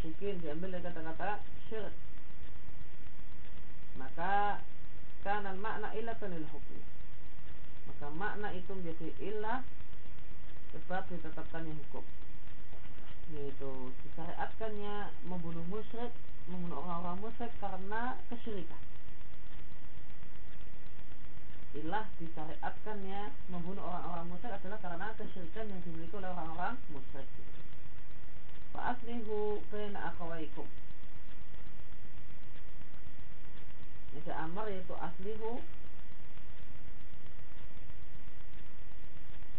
musyrikin diambil dari kata-kata syirik maka karena makna illatan lil hukmi. Maka makna itu menjadi ilah sebab ditetapkannya hukum. Yaitu disyariatkannya membunuh musyrik membunuh orang-orang musyrik karena kesyirikan. Ilah disyariatkannya membunuh orang-orang musyrik adalah karena kesyirikan yang dimiliki oleh orang-orang musyrik aslihu baina akhawaikum ini amar yaitu aslihu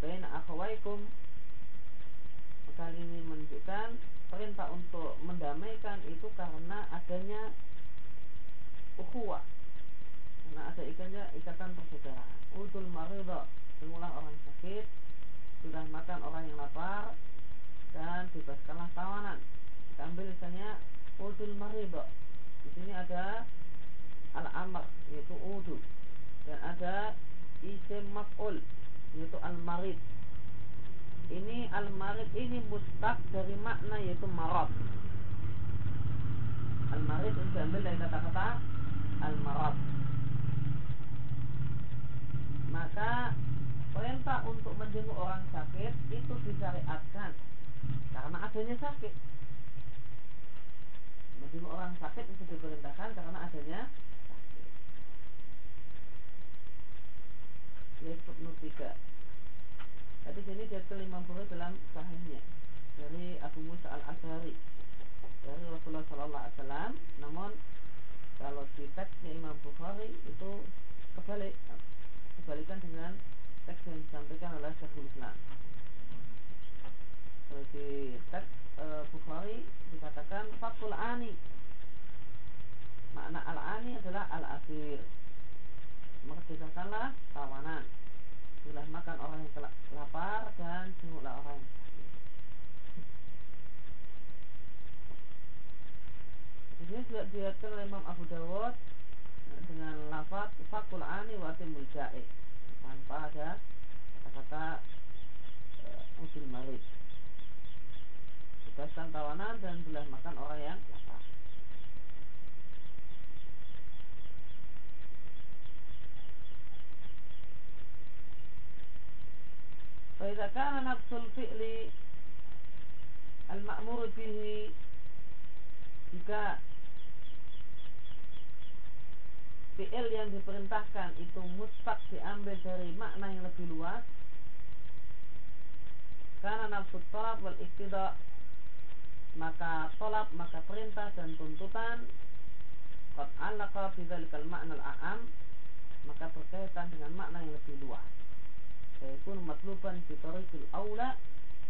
baina akhawaikum kali ini menunjukkan perintah untuk mendamaikan itu karena adanya ukhuwah. Karena ada ikannya ikatan persaudaraan. Udul marido mengulang orang sakit sudah makan orang yang lapar dan bebaskanlah tawanan. Kita ambil misalnya udul marido di sini ada al amr yaitu udu dan ada isim maf'ul yaitu al marid ini al-marid ini mustaq dari makna yaitu marad. Al-marid itu diambil dari kata-kata al-marad. Maka perintah untuk menjenguk orang sakit itu disyariatkan karena adanya sakit. Menjenguk orang sakit itu diperintahkan karena adanya sakit. Yaitu 3 Tadi sini dia ke-50 dalam sahihnya dari Abu Musa al-Ashari dari Rasulullah Sallallahu Alaihi Wasallam. Namun kalau di teksnya Imam Bukhari itu kebalik, kebalikan dengan teks yang disampaikan oleh Syekhul Islam. Di teks e, Bukhari dikatakan fakul ani. Makna al-ani adalah al-asir. Maka tawanan Itulah makan orang yang lapar dan jenguklah orang yang sakit. Di juga dilihatkan oleh Imam Abu Dawud dengan lafaz fakul ani wa timul tanpa ada kata-kata uh, usul marid. Bebaskan tawanan dan belah makan orang yang lapar. فإذا كان نفس الفعل المأمور به jika fi'il yang diperintahkan itu mustaq diambil dari makna yang lebih luas karena nafsu tolab wal iktida maka tolab maka perintah dan tuntutan. Qad alaqa bidzalikal makna al-a'am maka berkaitan dengan makna yang lebih luas. Fayakun matluban fitarikul aula.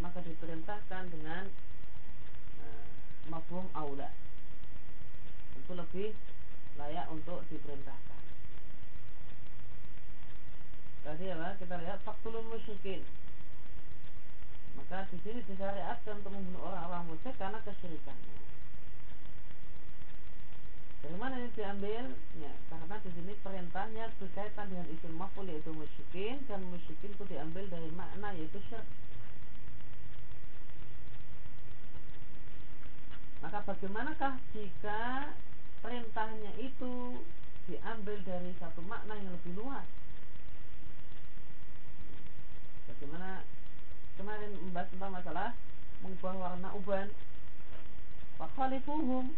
Maka diperintahkan dengan uh, Mafhum aula. Itu lebih layak untuk diperintahkan. Tadi apa? Kita lihat faktulun musyrikin Maka di sini disyariatkan untuk membunuh orang-orang musyrik karena kesyirikannya dari mana ini diambil? Ya, karena di sini perintahnya berkaitan dengan isim maf'ul yaitu musyrikin dan musyrikin itu diambil dari makna yaitu syirik. Maka bagaimanakah jika perintahnya itu diambil dari satu makna yang lebih luas? Bagaimana kemarin membahas tentang masalah mengubah warna uban. Fakhalifuhum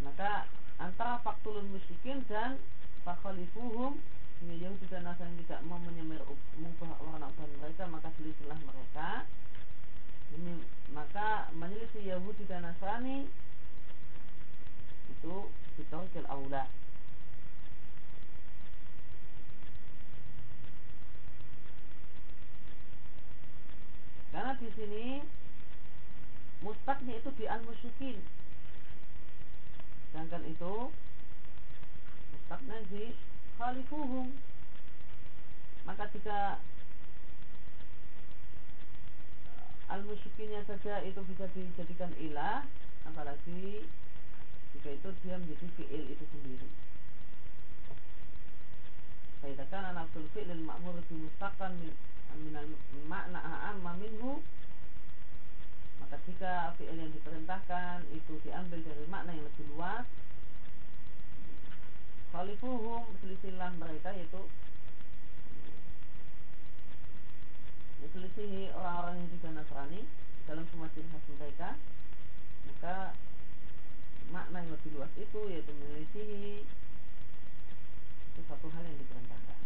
maka antara faktulun musyrikin dan fakhalifuhum ini Yahudi dan Nasrani tidak mau menyemir mengubah warna uban mereka maka selisihlah mereka. Ini maka menyelisih Yahudi dan Nasrani itu bitorikil aula karena di sini mustaknya itu di al musyrikin sedangkan itu mustaqna di khalifuhum. Maka jika al musyrikinnya saja itu bisa dijadikan ilah apalagi jika itu dia menjadi fi'il itu sendiri. Nafsul fi'lil ma'mur bimustaqan min minal makna a'amma minhu maka jika fi'il yang diperintahkan itu diambil dari makna yang lebih luas Khalifuhum selisilah mereka yaitu Selisihi orang-orang yang tidak Nasrani dalam semua ciri khas mereka maka makna yang lebih luas itu yaitu menyelisihi sesuatu hal yang diperintahkan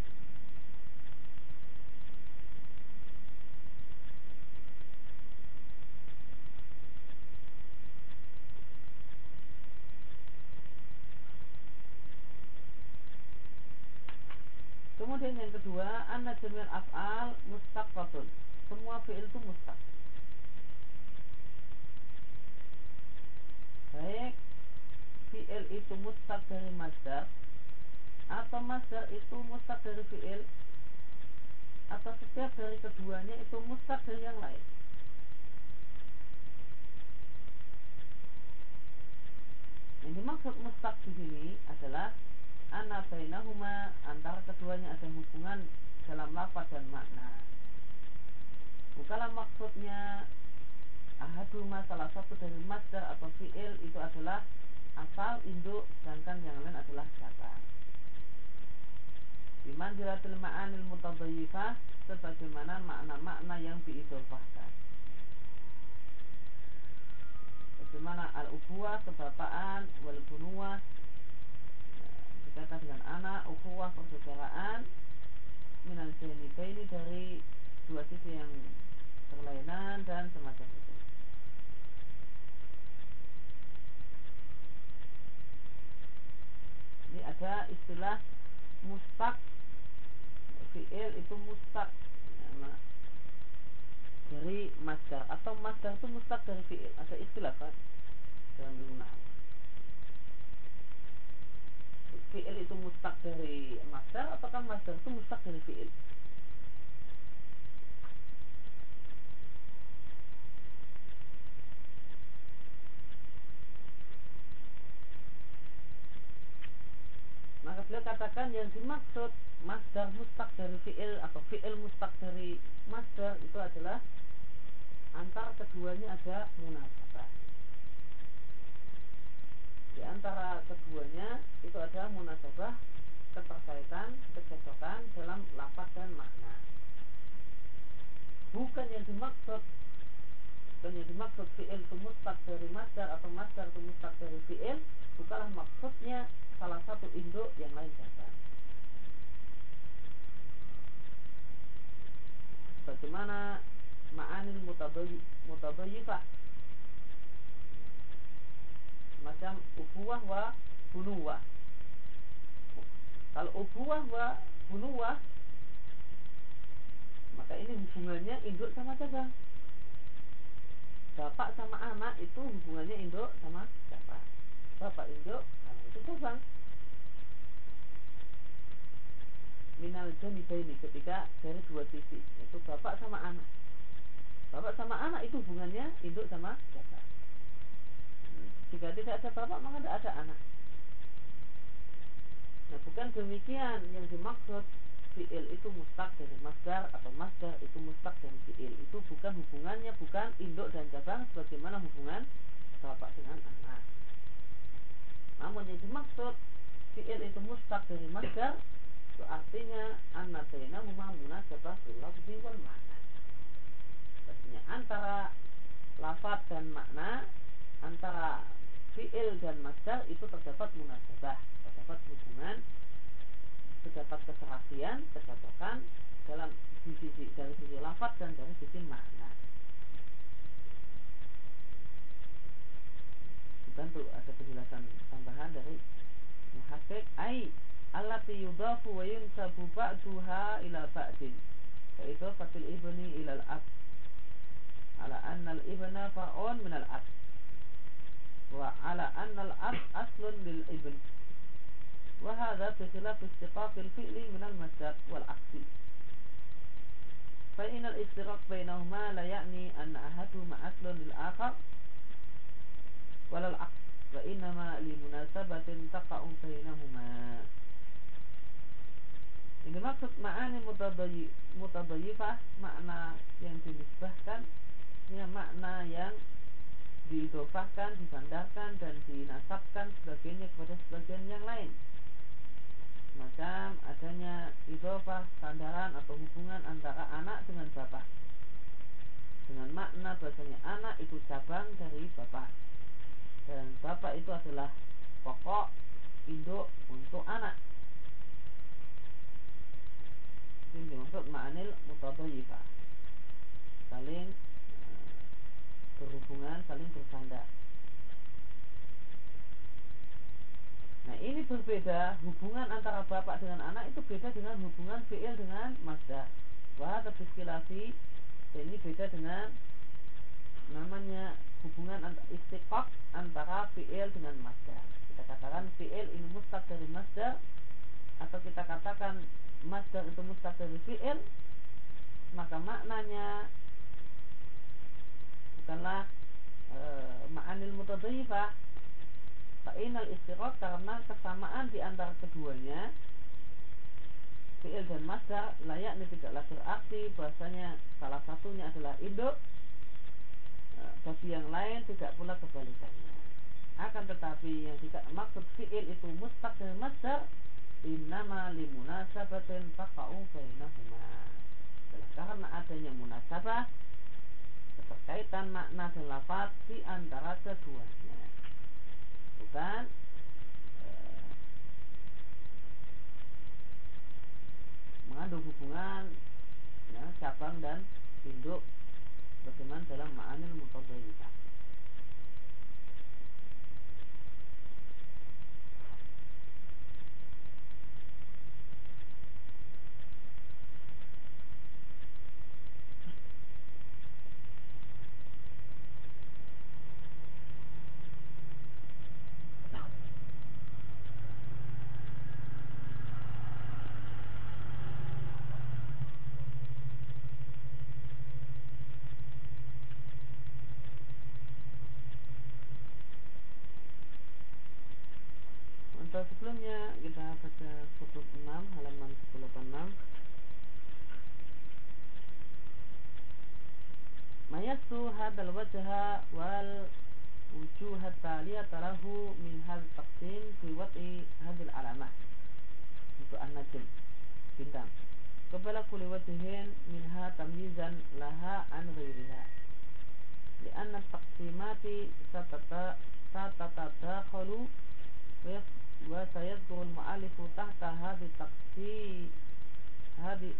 Kemudian yang kedua, anna jamil af'al mustaqatun. Semua fi'il itu mustaq. Baik fi'il itu mustaq dari masdar atau masdar itu mustaq dari fi'il atau setiap dari keduanya itu mustaq dari yang lain. Yang dimaksud mustaq di sini adalah anna bainahuma antara keduanya ada hubungan dalam lafaz dan makna. Bukanlah maksudnya ahaduma salah satu dari masdar atau fi'il itu adalah asal induk sedangkan yang lain adalah kata. Biman jiratil ma'anil mutabayyifah sebagaimana makna-makna yang diidofahkan. Bagaimana al-ubuah, kebapaan, wal bunuwah, berkaitan dengan anak, ukhuwah, persaudaraan minal ini dari dua sisi yang berlainan dan semacam itu. Ini ada istilah mustak fi'il itu mustak nah, dari masdar. Atau masdar itu mustak dari fi'il. Ada istilah kan dalam ilmu fi'il itu mustak dari masdar apakah masdar itu mustak dari fi'il? Maka beliau katakan yang dimaksud masdar mustak dari fi'il atau fi'il mustak dari masdar itu adalah antara keduanya ada munasabah di antara keduanya itu ada munasabah keterkaitan, kecocokan dalam lafaz dan makna. Bukan yang dimaksud bukan yang dimaksud fi'il itu dari masdar atau masdar itu dari fi'il bukanlah maksudnya salah satu induk yang lain datang. Bagaimana ma'anil mutabayyifah macam ubuah wa bunuwah. Kalau ubuah wa bunuwah maka ini hubungannya induk sama cabang bapak sama anak itu hubungannya induk sama siapa? Bapak induk anak itu cabang minal ini ketika dari dua sisi yaitu bapak sama anak. Bapak sama anak itu hubungannya induk sama siapa jika tidak ada bapak maka tidak ada anak. Nah bukan demikian. Yang dimaksud fi'il itu mustak dari masdar atau masdar itu mustak dari fi'il. Itu bukan hubungannya bukan induk dan cabang sebagaimana hubungan bapak dengan anak. Namun yang dimaksud fi'il itu mustak dari masdar itu artinya anna bainahuma munasabah fil lafzi wal makna. Artinya antara lafaz dan makna antara fi'il dan masdar itu terdapat munasabah, terdapat hubungan, terdapat keserasian, kecocokan dalam sisi dari sisi lafaz dan dari sisi makna. Dibantu ada penjelasan tambahan dari muhasib ai allati yudafu wa yunsabu ba'duha ila ba'din. Yaitu fatil ibni ila al-ab ala anna al-ibna fa'un min al-ab wa ala anna al-as aslun lil ibn. Wa hadha fi khilaf istiqaq al-fi'li min al-masdar wal aksi fa inna al-istiqaq bainahuma la ya'ni anna ahaduhuma aslun lil akhar wal al-aqs wa li munasabatin taqa'u bainahuma ini maksud ma'ani mutadayyifah makna yang dinisbahkan ya makna yang diidofahkan, disandarkan Dan dinasabkan sebagainya kepada sebagian yang lain. Macam adanya idofah, sandaran atau hubungan antara anak dengan bapak. Dengan makna bahasanya anak itu cabang dari bapak. Dan bapak itu adalah pokok induk untuk anak. Ini dimaksud ma'anil mutadayifah Saling berhubungan, saling bersandar Nah ini berbeda hubungan antara bapak dengan anak itu beda dengan hubungan fi'il dengan masdar. Wah terbiskilasi ini beda dengan namanya hubungan istiqaq antara fi'il dengan masdar. Kita katakan fi'il ini mustaq dari masdar atau kita katakan masdar itu mustaq dari fi'il maka maknanya bukanlah e, ma'anil mutadhifah Fa'inal istirot karena kesamaan di antara keduanya Fi'il dan masdar layaknya tidaklah berarti bahasanya salah satunya adalah induk e, Bagi yang lain tidak pula kebalikannya. Akan tetapi yang tidak maksud fi'il itu mustaq dan masdar Innama limunasabatin taqa'u bainahuma. Adalah karena adanya munasabah Keterkaitan makna dan lafaz di antara keduanya. Bukan? Eh, mengandung hubungan ya, cabang dan induk bagaimana dalam ma'anil mutadayyibah وجه بل وجه والوجوه التالية تراه من هذا التقسيم في وضع هذه العلامات. Untuk النجم bintang. قبل كل وجه منها تمييزا لها عن غيرها. لأن التقسيمات ستتداخل وسيذكر المؤلف تحت هذا التقسيم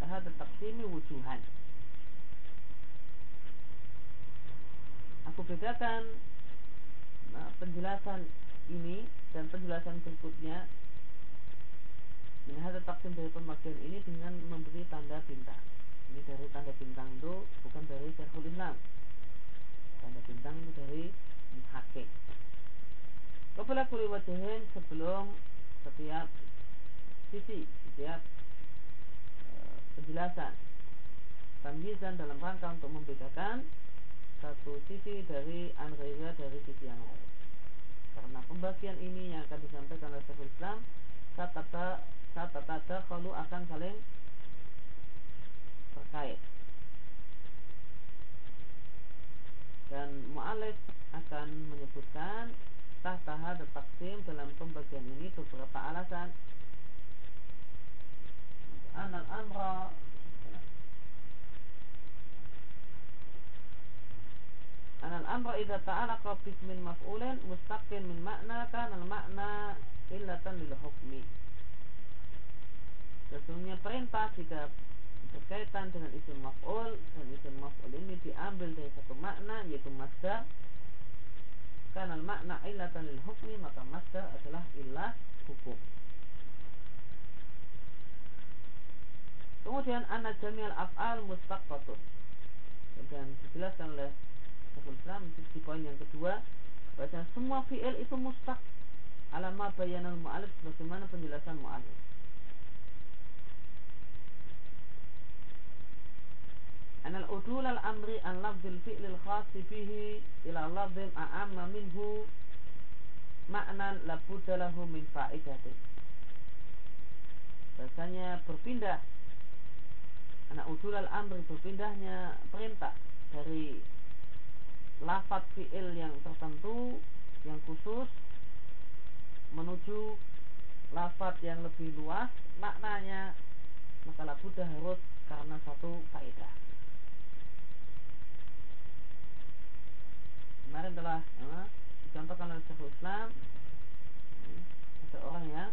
هذا التقسيم وجوهان aku bedakan nah, penjelasan ini dan penjelasan berikutnya. Hadha taksim dari pembagian ini dengan memberi tanda bintang. Ini dari tanda bintang itu bukan dari Syekhul Islam. Tanda bintang itu dari Muhakik Qabla kulli wajhin sebelum setiap sisi, setiap e, penjelasan. Tamyizan dalam rangka untuk membedakan satu sisi dari anreza dari sisi yang lain. Karena pembagian ini yang akan disampaikan oleh Syekhul Islam Satata Satata kalau akan saling terkait. Dan mu'alif akan menyebutkan tahta hadha taksim dalam pembagian ini beberapa alasan. Anal amra anal amra idza ta'alaqa bismin maf'ulin mustaqil min makna kan al makna illatan lil hukmi sesungguhnya perintah jika berkaitan dengan isim maf'ul dan isim maf'ul ini diambil dari satu makna yaitu masdar karena makna illatan lil hukmi maka masdar adalah ilah hukum. Kemudian anna jami'al af'al mustaqqatun. Dan dijelaskan oleh Syekhul Islam di poin yang kedua bahwa semua fi'il itu mustaq. Alama bayanal mu'alif sebagaimana penjelasan mu'alif. udul al-amri an lafzil fi'lil khasi bihi ila lafzil a'amma minhu maknan labudda lahu min fa'idatin Bahasanya berpindah. Anak udul al-amri berpindahnya perintah dari lafat fi'il yang tertentu yang khusus menuju lafat yang lebih luas maknanya maka labuda harus karena satu faedah. Kemarin telah ya, dicontohkan oleh Syekhul Islam. Ada orang yang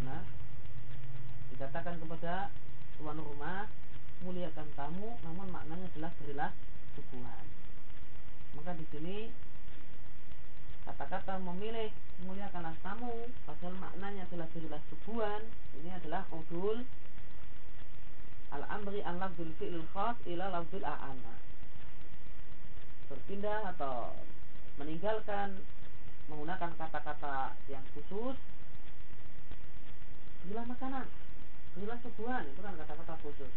nah dikatakan kepada tuan rumah muliakan tamu namun maknanya adalah berilah suguhan maka di sini kata-kata memilih muliakanlah tamu padahal maknanya adalah berilah suguhan ini adalah udul al-amri an lafzul fi'il khas ila lafzul a'ana. Berpindah atau meninggalkan menggunakan kata-kata yang khusus berilah makanan berilah suguhan itu kan kata-kata khusus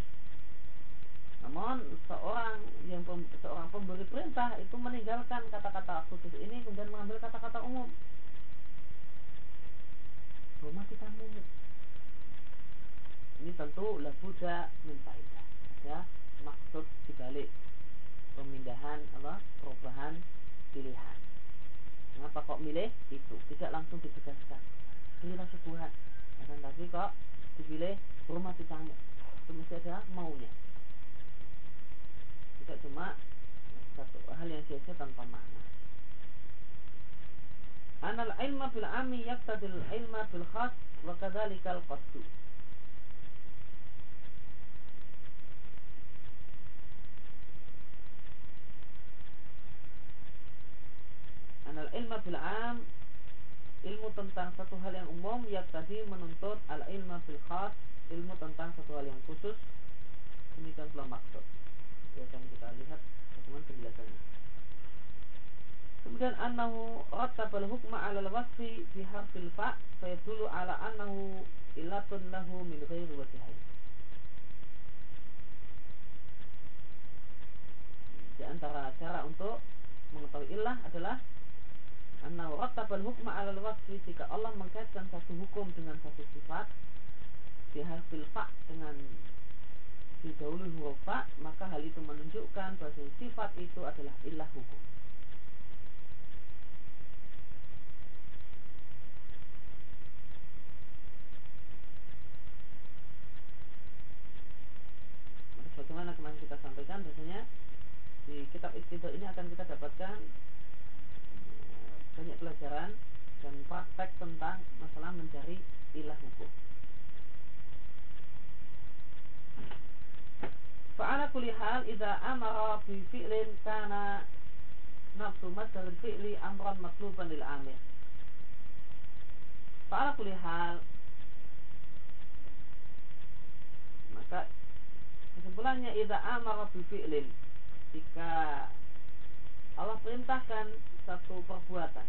namun seorang yang pem, seorang pemberi perintah itu meninggalkan kata-kata khusus ini kemudian mengambil kata-kata umum. Rumah kita umum. Ini tentu labuda min faidah. Ada maksud dibalik pemindahan apa? perubahan pilihan. Kenapa kok milih itu? Tidak langsung ditegaskan. Pilihlah suguhan. Akan tapi kok dipilih rumah tamu. Itu mesti ada maunya. Tidak cuma satu hal yang sia-sia tanpa makna. Anal ilma bil ami yaktadil ilma bil khas wa kadzalikal qasdu. Anal ilma bil am ilmu tentang satu hal yang umum yang tadi menuntut al ilma bil khas ilmu tentang satu hal yang khusus. Demikian pula maksud. Ya akan kita lihat bagaimana penjelasannya. Kemudian annahu rattabal hukma 'ala al-wasfi bi harfil fa fayadullu 'ala annahu illatun lahu min ghairi wajhain di antara cara untuk mengetahui ilah adalah annahu rattabal hukma 'ala al-wasfi jika Allah mengkaitkan satu hukum dengan satu sifat bi harfil fa dengan didahului huruf fa maka hal itu menunjukkan bahwa sifat itu adalah ilah hukum. Bagaimana kemarin kita sampaikan? Biasanya di kitab istidah ini akan kita dapatkan banyak pelajaran dan praktek tentang masalah mencari ilah hukum. Fa'ala kulli hal idza amara bi fi'lin kana nafsu masdar fi'li amran matluban lil amir. Fa'ala kulli hal maka kesimpulannya idza amara bi fi'lin jika Allah perintahkan satu perbuatan.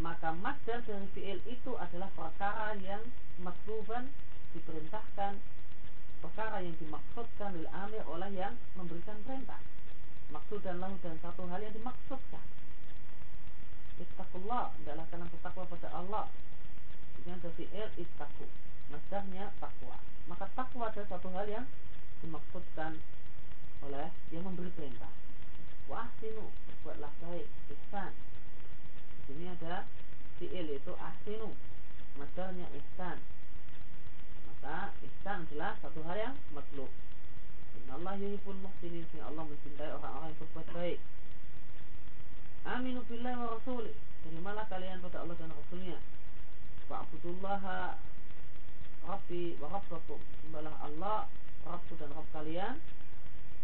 Maka masdar dari fi'il itu adalah perkara yang matluban diperintahkan perkara yang dimaksudkan lil amir oleh yang memberikan perintah. Maksud dan lahu dan satu hal yang dimaksudkan. Ittaqullah adalah karena bertakwa pada Allah. Dengan dari il ittaqu. Masdarnya takwa. Maka takwa adalah satu hal yang dimaksudkan oleh yang memberi perintah wah sinu buatlah baik ihsan. Di sini ada fi'il itu ahsinu. Masdarnya ihsan. Maka ihsan adalah satu hal yang matlub Allah yuhibbul muhsinin Allah mencintai orang-orang yang berbuat baik. Aminu billahi wa rasulih. Terimalah kalian pada Allah dan Rasulnya. Fa'budullaha Rabbi wa Rabbakum. Sembahlah Allah Rabbu dan Rabb kalian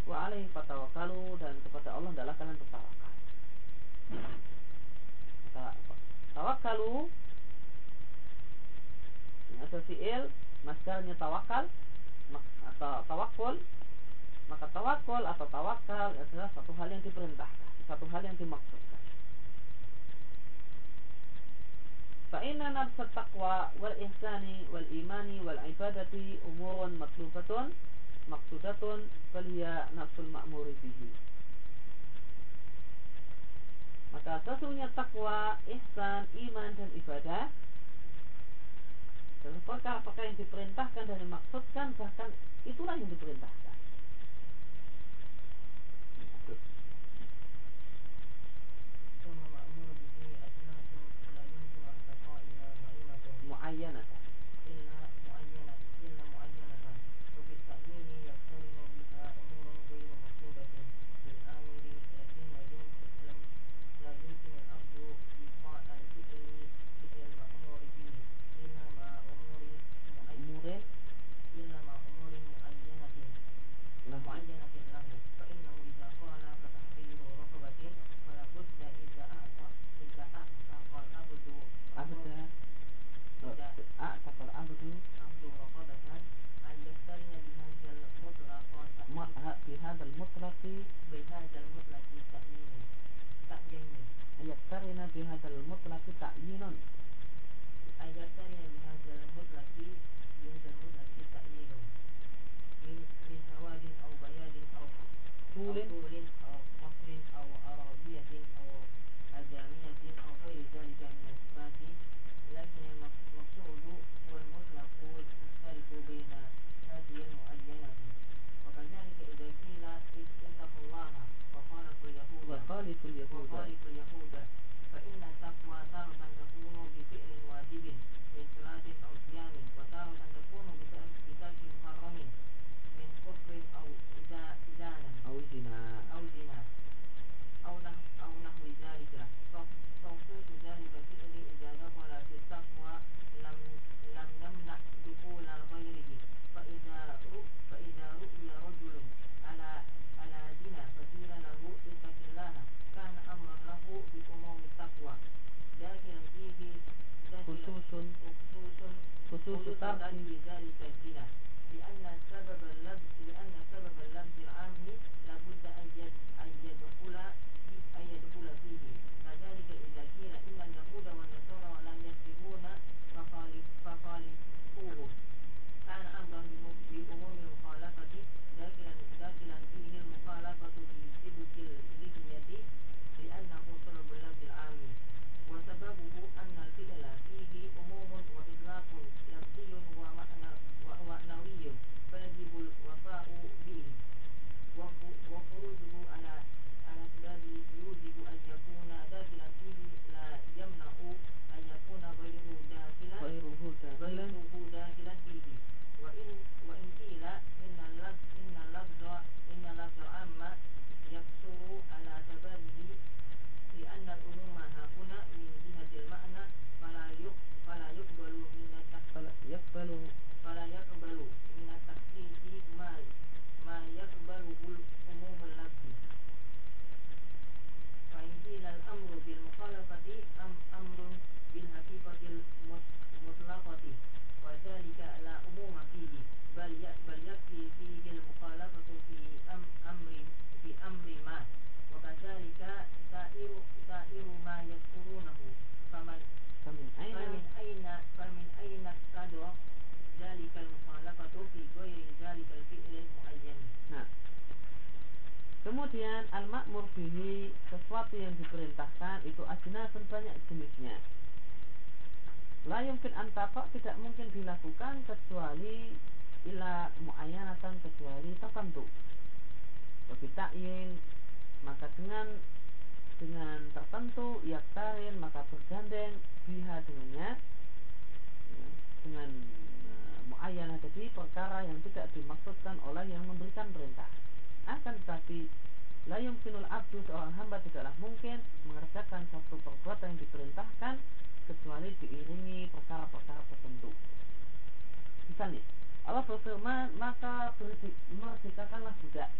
Wa alaihi fatawakalu Dan kepada Allah adalah kalian bertawakal. Tawakalu Ini ada fi'il masdarnya tawakal atau tawakul maka tawakul atau tawakal adalah satu hal yang diperintahkan satu hal yang dimaksudkan. Inna nafsa taqwa wal ihsani wal imani wal ibadati umurun maksudatun falia nafsul ma'muri bihi maka sesungguhnya takwa, ihsan, iman dan ibadah dan perkara-perkara yang diperintahkan dan dimaksudkan bahkan itulah yang diperintahkan muayyanah Kemudian La yumkin antapak tidak mungkin dilakukan kecuali ila muayyanatan kecuali tertentu. Bagi ta'yin maka dengan dengan tertentu yaktarin maka bergandeng biha dengannya dengan uh, muayyanah jadi perkara yang tidak dimaksudkan oleh yang memberikan perintah akan tetapi La yumkinul abdu seorang hamba tidaklah mungkin mengerjakan satu perbuatan yang diperintahkan kecuali diiringi perkara-perkara tertentu. Misalnya, Allah berfirman, maka merdekakanlah budak.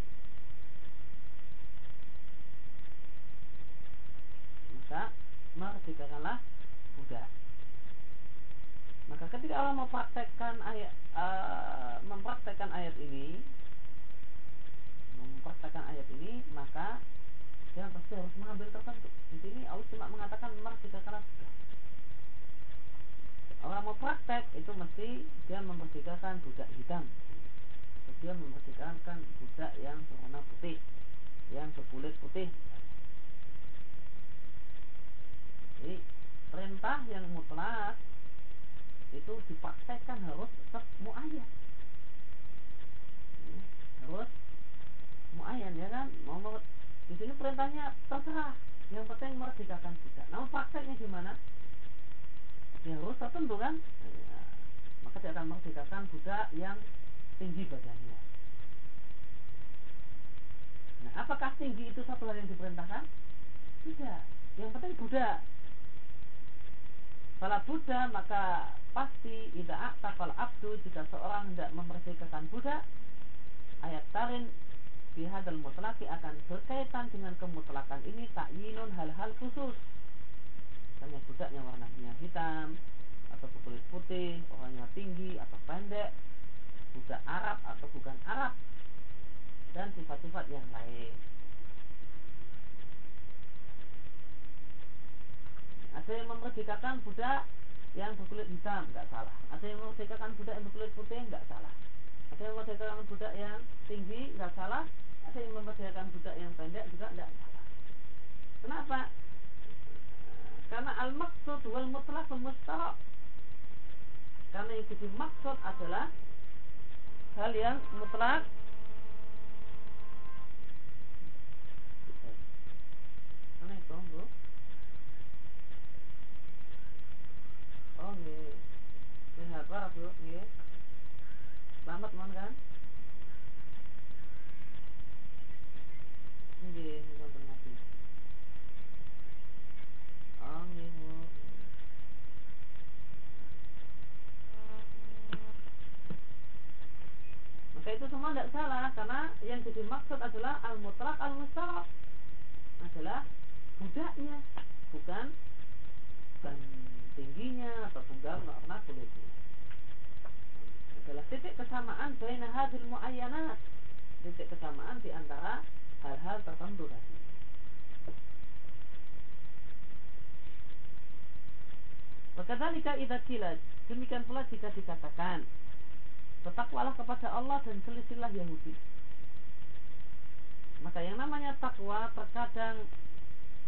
Maka merdekakanlah budak. Maka ketika Allah mempraktekkan ayat uh, mempraktekkan ayat ini, mempraktekkan ayat ini maka dia pasti harus mengambil tertentu di sini Allah cuma mengatakan merdekakanlah sudah praktek itu mesti dia memerdekakan budak hitam. Dia memerdekakan budak yang berwarna putih yang berkulit putih. Jadi perintah yang mutlak itu dipraktekkan harus tetap muayyan harus muayyan ya kan? Mau di sini perintahnya terserah. Yang penting merdekakan budak. Namun prakteknya gimana ya harus tertentu kan ya, maka dia akan merdekakan budak yang tinggi badannya. Nah apakah tinggi itu satu hal yang diperintahkan? Tidak. Yang penting budak kalau budak maka pasti tidak akta abdu jika seorang tidak memerdekakan budak ayat tarin bihadal mutlaki akan berkaitan dengan kemutlakan ini takyinun hal-hal khusus misalnya budaknya warnanya hitam atau berkulit putih orangnya tinggi atau pendek budak Arab atau bukan Arab dan sifat-sifat yang lain ada yang memerdekakan budak yang berkulit hitam nggak salah ada yang memerdekakan budak yang berkulit putih nggak salah ada yang memerdekakan budak yang tinggi nggak salah ada yang memperdayakan budak yang pendek juga tidak salah. Kenapa? Karena al-maksud wal mutlak wal mustarab. Karena yang jadi maksud adalah hal yang mutlak. Assalamualaikum bu. Oh nih Sehat parah bu? Nih Selamat mohon kan? Nggih, wonten ngaji. Oh, nggih, Bu. Maka itu semua tidak salah karena yang jadi maksud adalah al-mutlaq al-mustaraf adalah budaknya bukan bukan tingginya atau tunggal warna kulitnya adalah titik kesamaan baina hadil muayyanat titik kesamaan di antara hal-hal tertentu tadi. Wakadzalika idza qila demikian pula jika dikatakan bertakwalah kepada Allah dan selisilah Yahudi. Maka yang namanya takwa terkadang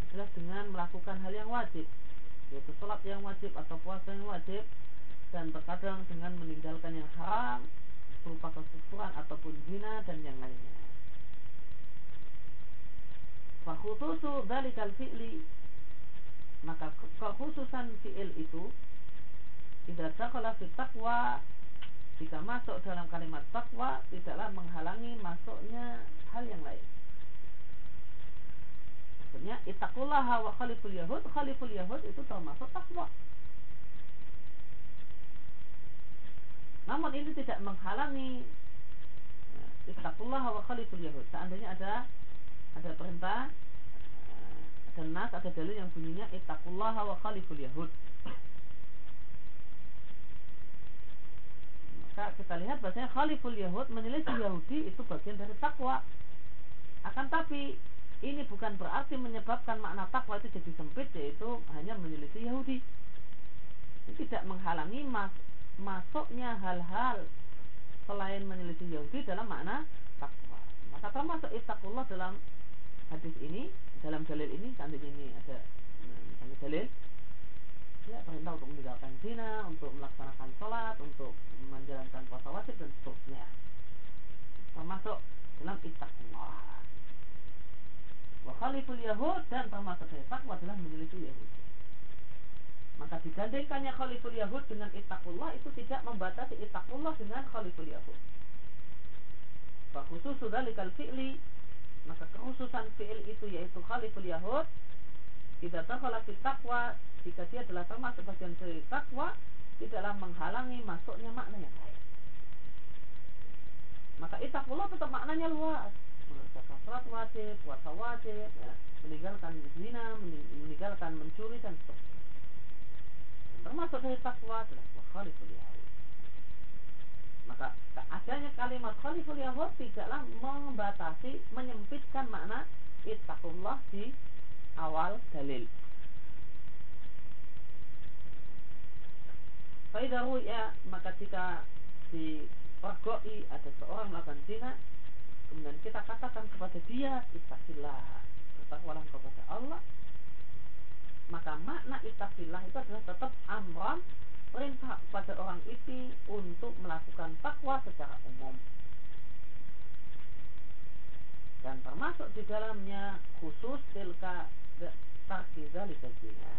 adalah dengan melakukan hal yang wajib, yaitu sholat yang wajib atau puasa yang wajib, dan terkadang dengan meninggalkan yang haram berupa kekufuran ataupun zina dan yang lainnya. Fakhususu dalikal fi'li Maka kekhususan fi'il itu Tidak dakhala fi taqwa Jika masuk dalam kalimat takwa Tidaklah menghalangi masuknya hal yang lain. Maksudnya Itaqullaha wa khaliful yahud Khaliful yahud itu termasuk takwa. Namun ini tidak menghalangi ya, Itaqullaha wa khaliful yahud. Seandainya ada ada perintah eh, ada nas ada dalil yang bunyinya ittaqullaha wa khaliful yahud maka kita lihat bahasanya khaliful yahud menyelisih Yahudi itu bagian dari takwa. Akan tapi ini bukan berarti menyebabkan makna takwa itu jadi sempit yaitu hanya menyelisih Yahudi. Ini tidak menghalangi mas masuknya hal-hal selain menyelisih Yahudi dalam makna takwa. Maka termasuk ittaqullah dalam hadis ini dalam dalil ini seandainya ini ada misalnya dalil ya perintah untuk meninggalkan zina, untuk melaksanakan sholat, untuk menjalankan puasa wajib dan seterusnya. Termasuk dalam ittaqullah. Wa khaliful yahud dan termasuk dari takwa adalah memiliki Yahud. Maka digandengkannya khaliful yahud dengan ittaqullah itu tidak membatasi ittaqullah dengan khaliful yahud. Wa khusus sudah likal fi'li maka kekhususan fi'il itu yaitu khaliful yahud tidak takhala fit takwa jika dia adalah termasuk bagian dari takwa tidaklah menghalangi masuknya makna yang lain. Maka itakullah tetap maknanya luas. Mengerjakan sholat wajib, puasa wajib ya, meninggalkan zina, meninggalkan mencuri dan seterusnya. Termasuk dari takwa adalah khaliful yahud. Maka adanya kalimat khaliful yahud tidaklah membatasi menyempitkan makna ittaqullah di awal dalil. Faidah ya maka jika di pergoi ada seorang melakukan zina, kemudian kita katakan kepada dia, ittaqillah, bertakwalah kepada Allah, maka makna ittaqillah itu adalah tetap amran perintah pada orang itu untuk melakukan takwa secara umum dan termasuk di dalamnya khusus tilka tarkizalika zina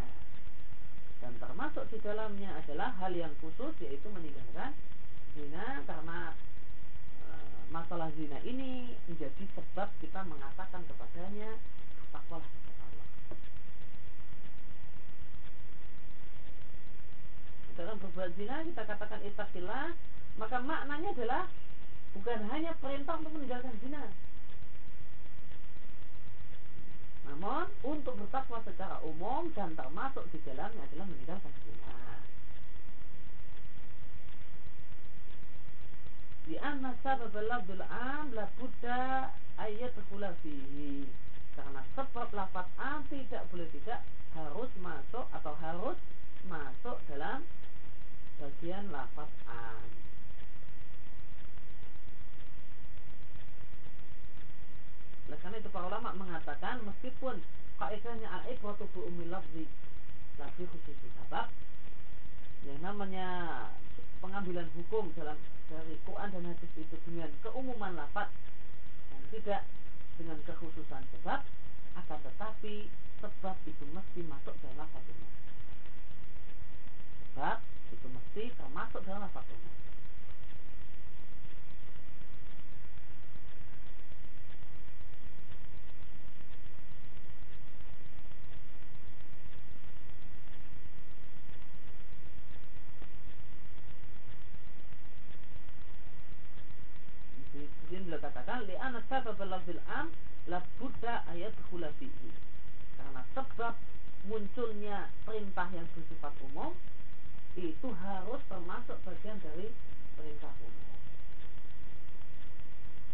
dan termasuk di dalamnya adalah hal yang khusus yaitu meninggalkan zina karena e, masalah zina ini menjadi sebab kita mengatakan kepadanya takwalah kepada Allah. Dalam berbuat zina kita katakan itakillah maka maknanya adalah bukan hanya perintah untuk meninggalkan zina, namun untuk bertakwa secara umum dan termasuk di dalamnya adalah meninggalkan zina. Di anna sabab lafzul am la buddha ayat fihi. Karena sebab lafaz am tidak boleh tidak harus masuk atau harus masuk dalam bagian lafaz am. Oleh karena itu para ulama mengatakan meskipun kaidahnya al-ibratu bi ummi lafzi lafzi khusus sabab yang namanya pengambilan hukum dalam dari Quran dan hadis itu dengan keumuman lafaz dan tidak dengan kekhususan sebab akan tetapi sebab itu mesti masuk dalam lafaz sebab itu mesti termasuk dalam lafaz sabab lafzil am la buddha ayat khulafihi karena sebab munculnya perintah yang bersifat umum itu harus termasuk bagian dari perintah umum.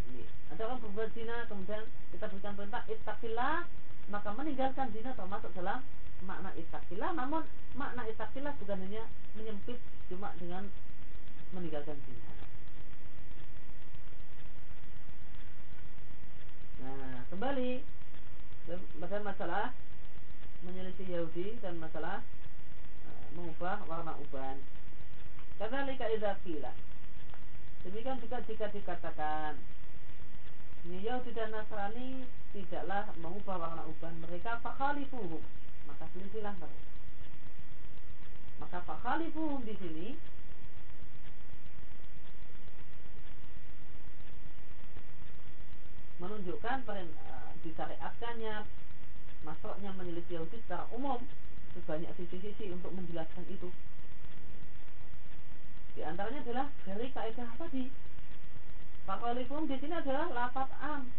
Ini. Ada orang berbuat zina kemudian kita berikan perintah ittaqillah maka meninggalkan zina termasuk dalam makna ittaqillah. Namun makna ittaqillah bukan hanya menyempit cuma dengan meninggalkan zina Nah, kembali pada masalah menyelisih Yahudi dan masalah uh, mengubah warna uban. Karena lika idakila. Demikian juga jika dikatakan Yahudi dan Nasrani tidaklah mengubah warna uban mereka fakhalifuhum maka selisilah mereka. Maka fakhalifuhum di sini menunjukkan uh, disyariatkannya masuknya menyelisih Yahudi secara umum sebanyak sisi-sisi untuk menjelaskan itu. Di antaranya adalah dari kaidah tadi. Fakolifum di sini adalah lafat am.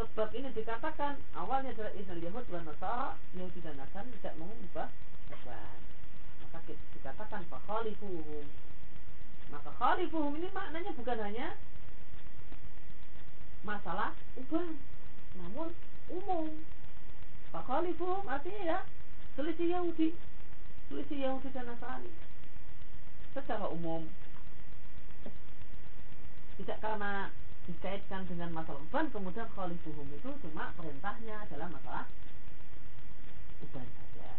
Sebab ini dikatakan awalnya adalah Isnal Yahud dan Nasara Yahudi dan Nasara tidak mengubah maka dikatakan fakhalifuhum maka khalifuhum ini maknanya bukan hanya masalah uban, namun umum. Khalifuhum artinya ya selisih Yahudi, selisih Yahudi dan Nasrani secara umum. Tidak karena dikaitkan dengan masalah uban, kemudian khalifuhum itu cuma perintahnya adalah masalah uban saja.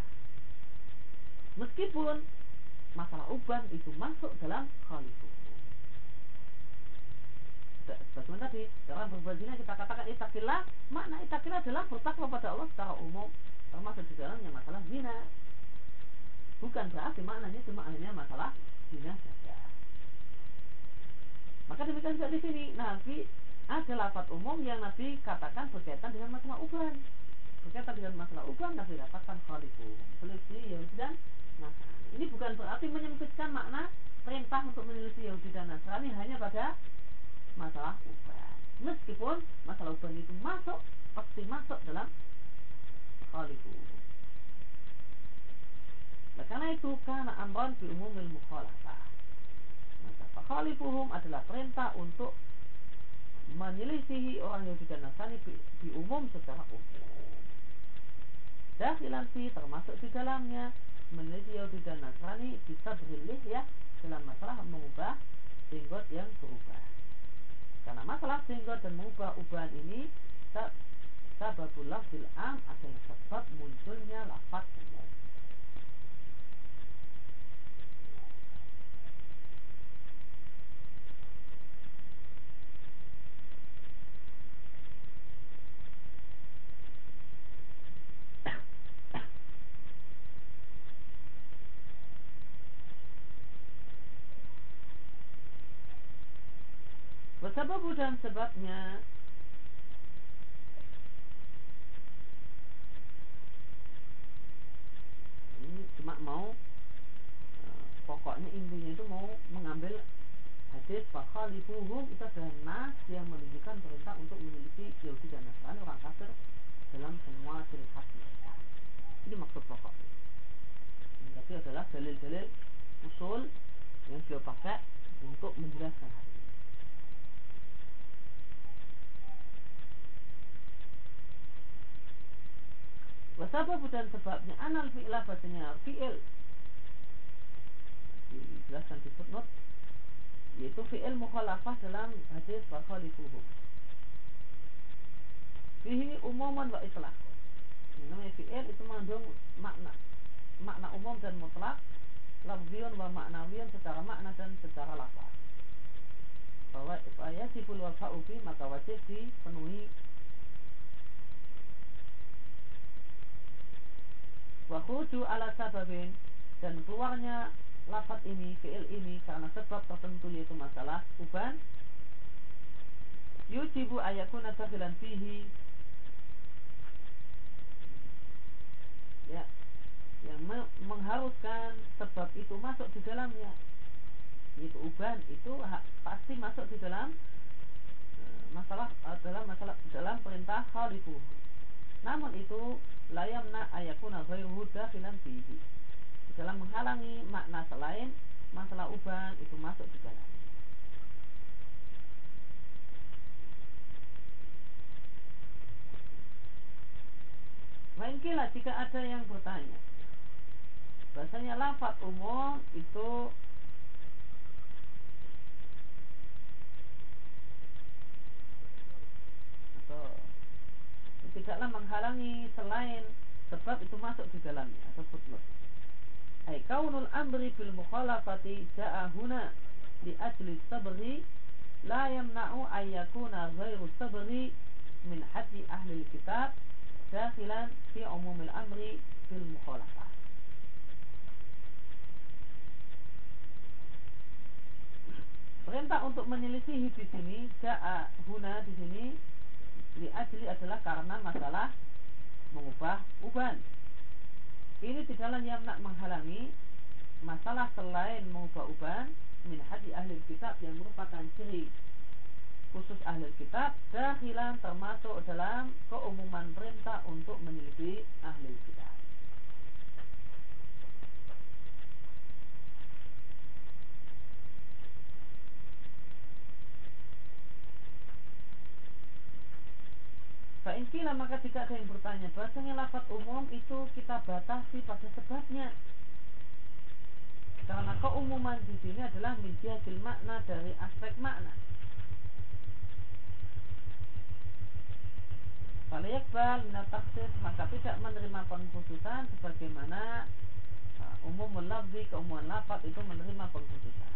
Meskipun masalah uban itu masuk dalam khalifu. Sebagaimana tadi dalam berbuat zina kita katakan itakillah makna itakillah adalah bertakwa pada Allah secara umum termasuk di dalamnya masalah zina. Bukan berarti maknanya cuma hanya masalah zina saja. Maka demikian juga di sini Nabi ada lafaz umum yang Nabi katakan berkaitan dengan masalah uban. Berkaitan dengan masalah uban Nabi katakan khalifu. Selisih Yahudi dan Nasrani ini bukan berarti menyempitkan makna perintah untuk menelisih Yahudi dan Nasrani hanya pada masalah uban. Meskipun masalah uban itu masuk, pasti masuk dalam khalifu. Nah, karena itu karena amran fi umumil mukhalafah. Maka khalifuhum adalah perintah untuk menyelisihi orang Yahudi dan Nasrani di umum secara umum. dakhilan fi termasuk di dalamnya meneliti Yahudi dan Nasrani bisa berilih ya dalam masalah mengubah jenggot yang berubah. Karena masalah jenggot dan mengubah ubahan ini sababullah bil am adalah sebab munculnya lafaz umum Sebab dan sebabnya ini cuma mau uh, pokoknya intinya itu mau mengambil hadis fakhalifuhum itu adalah nas yang menunjukkan perintah untuk memiliki Yahudi dan Nasrani orang kafir dalam semua ciri khas. Ini maksud pokok. Tapi adalah dalil-dalil usul yang beliau pakai untuk menjelaskan hadis. Wasabab dan sebabnya anal fi'lah bacanya fi'il. Dijelaskan di footnote yaitu fi'il mukhalafah dalam hadis wa khalifuhu. Fihi umuman wa itlaq. Namanya fi'il itu mengandung makna makna umum dan mutlak lafziyun wa maknawiyun secara makna dan secara lafaz. Bahwa ayatibul wafa'u maka wajib dipenuhi Wahudu ala sababin. Dan keluarnya lafat ini, fi'il ini karena sebab tertentu yaitu masalah uban. Yujibu ayakuna dakhilan fihi. Ya yang mengharuskan sebab itu masuk di dalamnya. Yaitu uban itu pasti masuk di dalam eh, masalah dalam masalah dalam perintah khalifu namun itu layamna ayakuna ghairuhu dakhilan fihi. Dalam menghalangi makna selain masalah uban itu masuk di dalam. Mainkilah jika ada yang bertanya Bahasanya lafat umum itu tidaklah menghalangi selain sebab itu masuk di dalamnya atau footnote. Ai kaunul amri bil mukhalafati ja'a huna li ajli sabri la yamna'u an yakuna ghairu sabri min hadi ahli kitab dakhilan fi umumil amri bil mukhalafah. Perintah untuk menyelisihi di sini ja'a huna di sini li ajli adalah karena masalah mengubah uban. Ini tidaklah yang nak menghalangi masalah selain mengubah uban min hadi ahli kitab yang merupakan ciri khusus ahli kitab dahilan termasuk dalam keumuman perintah untuk meneliti ahli kitab. Fa'in maka jika ada yang bertanya Bahasanya lafaz umum itu kita batasi pada sebabnya. Karena keumuman di sini adalah menjadi makna dari aspek makna. Faliyakbal minat taksis Maka tidak menerima pengkhususan Sebagaimana uh, umum lafzi keumuman lafaz itu menerima pengkhususan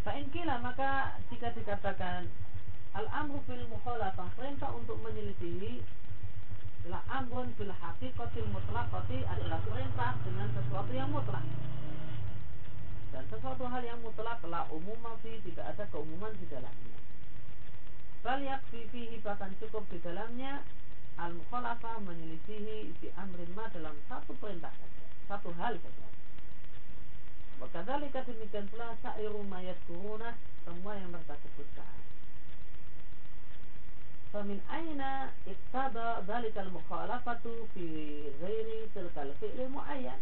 Fa'in maka jika dikatakan Al-amru fil mukhalafah Perintah untuk menyelidiki La amrun fil haqiqatil mutlaqati adalah perintah dengan sesuatu yang mutlak. Dan sesuatu hal yang mutlak La umum fi tidak ada keumuman di dalamnya. Bal yakfi fihi bahkan cukup di dalamnya Al-mukhalafah menyelisihi di amrin ma dalam satu perintah saja Satu hal saja Wakadhalika demikian pula sa'iru mayat kuruna semua yang mereka sebutkan. Famin aina iktada dalikal mukhalafatu fi ghairi tilkal fi'li mu'ayyan.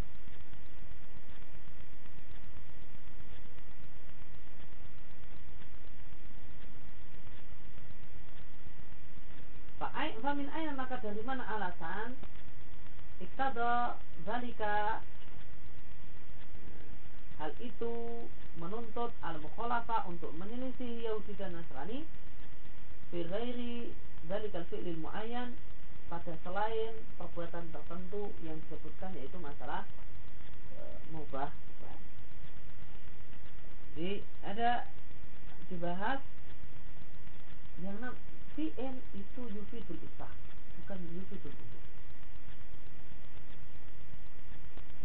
Famin aina maka dari mana alasan iktada dalika Hal itu menuntut al-mukhalafa untuk menyelisih Yahudi dan Nasrani. Fi ghairi dzalikal fi'lil muayyan pada selain perbuatan tertentu yang disebutkan yaitu masalah e, mubah. Jadi ada dibahas yang nam fi'il itu yufidul islah bukan yufidul umum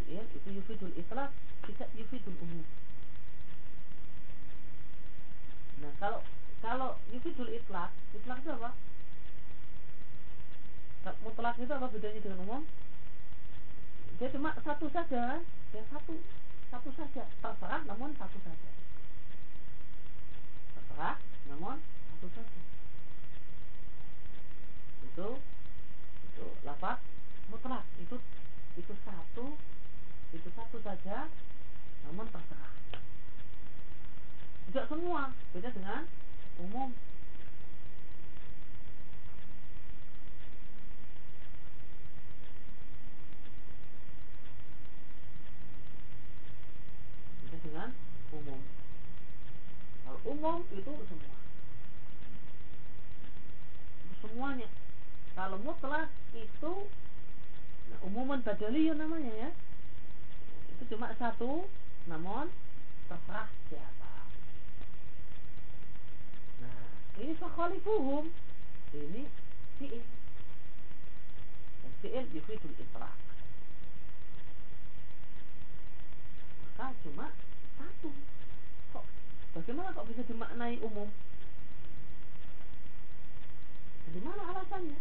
fi'il itu yufidul islah tidak yufidul umum. Nah kalau kalau yufidul itlak itlak itu apa? Mutlak itu apa bedanya dengan umum? Dia cuma satu saja ya satu satu saja. Terserah namun satu saja. Terserah namun satu saja. Itu itu lafaz mutlak itu itu satu itu satu saja namun terserah. Tidak semua beda dengan umum. Beda dengan umum. Kalau umum itu semua. Semuanya. Kalau mutlak itu nah, umuman badaliyun namanya ya itu cuma satu namun terserah siapa. Nah ini fakhalifuhum. Ini fi'il. Dan fi'il yufidul itlaq. Maka cuma satu. Kok bagaimana kok bisa dimaknai umum? Dari alasannya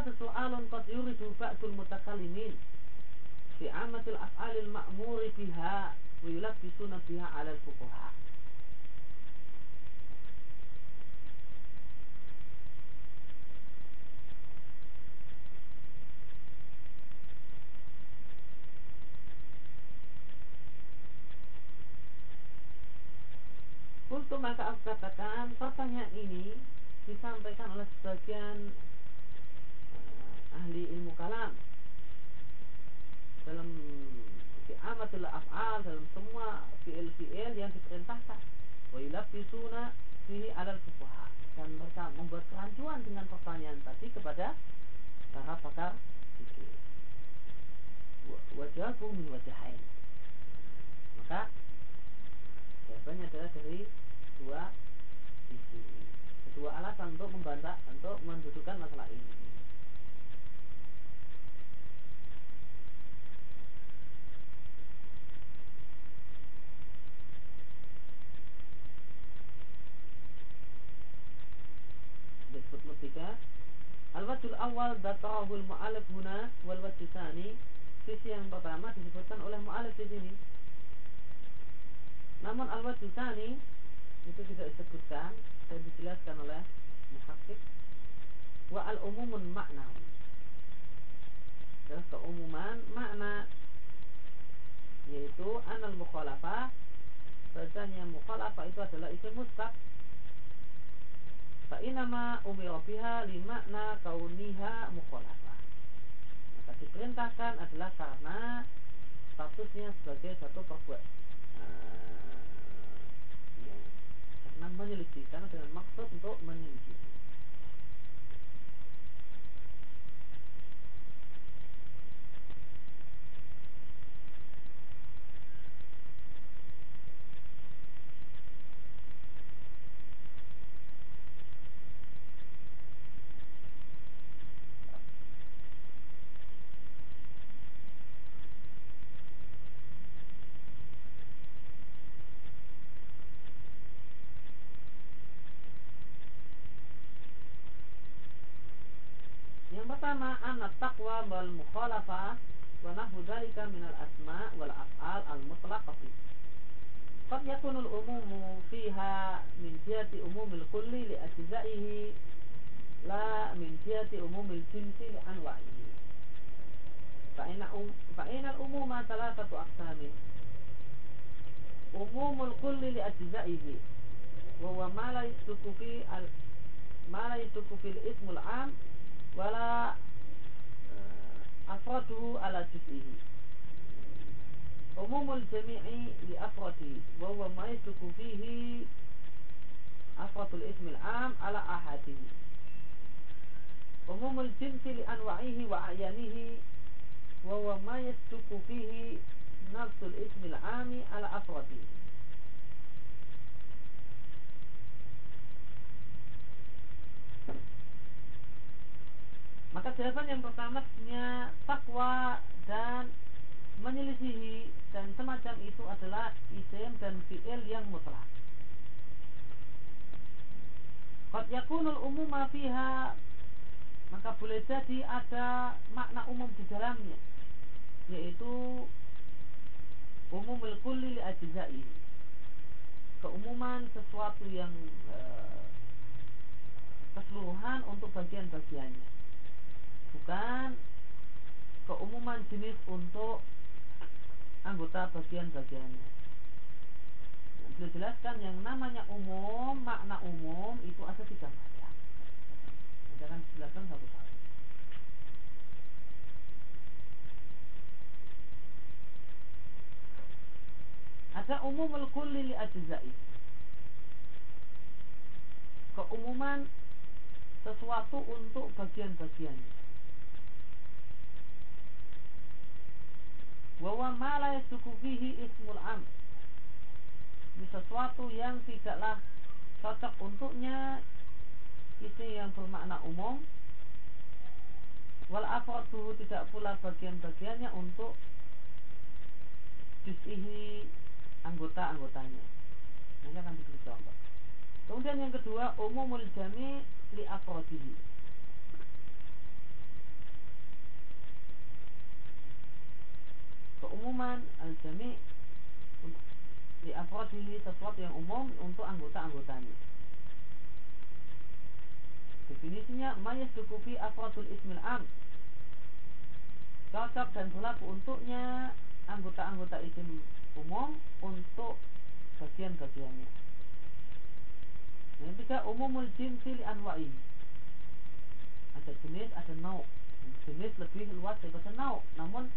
Hadha su'alun qad yuridu ba'dul mutakallimin fi amatil af'alil ma'muri biha wa yulabbisuna biha 'ala al-fuqaha. Untuk maka aku katakan pertanyaan ini disampaikan oleh sebagian ahli ilmu kalam. Dalam amatul af'al dalam semua fi'il-fi'il yang diperintahkan. Wa yulabbisuna fihi alal fuqaha. Dan mereka membuat kerancuan dengan pertanyaan tadi kepada para pakar fikih. Wajahku min wajahain. Maka jawabannya adalah dari dua sisi. Kedua alasan untuk membantah untuk mendudukkan masalah ini ketiga Al-wajhul awal datarahul mu'alif huna wal wajhu tsani. Sisi yang pertama disebutkan oleh mu'alif di sini. Namun al-wajhu tsani itu tidak disebutkan dan dijelaskan oleh muhakkik wa al-umumun makna adalah keumuman makna yaitu anal mukhalafah. Bahasanya mukhalafah itu adalah isim mustaq Fa'inama umiro biha limakna kauniha mukhalafah. Maka diperintahkan adalah karena statusnya sebagai satu perbuatan uh, ya, karena menyelisih karena dengan maksud untuk menyelisih pertama anna taqwa wal mukhalafah wa nahwu dzalika min al asma wal af'al al mutlaqah qad yakunul umumu fiha min jihati umumil kulli li ajzaihi la min jihati umumil jinsi li anwa'ihi fa'ina um, fa'ina al-umuma thalathatu aqsamin umumul kulli li ajzaihi wa huwa ma la yasduku fi al ma la yasduku fil ismul am wala uh, afraduhu ala juz'ihi umumul jami'i li afrati wa huwa ma yasduku fihi afratul ismil am ala ahadihi umumul jinsi li anwa'ihi wa ayanihi wa huwa ma yasduku fihi nafsul ismil ami ala afratihi Maka jawaban yang pertama takwa dan menyelisihi dan semacam itu adalah isim dan fi'il yang mutlak. Qad yakunul umuma fiha maka boleh jadi ada makna umum di dalamnya yaitu umumul kulli li ajza'i keumuman sesuatu yang e, keseluruhan untuk bagian-bagiannya bukan keumuman jenis untuk anggota bagian-bagiannya. Beliau jelaskan yang namanya umum, makna umum itu ada tiga macam. Saya akan jelaskan satu-satu. Ada umumul kulli li ajza'i. Keumuman sesuatu untuk bagian-bagiannya. Bahwa malah fihi ismul am ini sesuatu yang tidaklah cocok untuknya isi yang bermakna umum. Wal tidak pula bagian-bagiannya untuk juz'ihi anggota-anggotanya. Ini akan diberi contoh. Kemudian yang kedua umumul jami li afrodihi keumuman al-jami di afrodihi sesuatu yang umum untuk anggota-anggotanya. Definisinya mayas dukufi afrodul ismil am. Cocok dan berlaku untuknya anggota-anggota isim umum untuk bagian-bagiannya. Yang ketiga umumul jinsi li anwa'i. Ada jenis ada nau. Jenis lebih luas daripada nau. Namun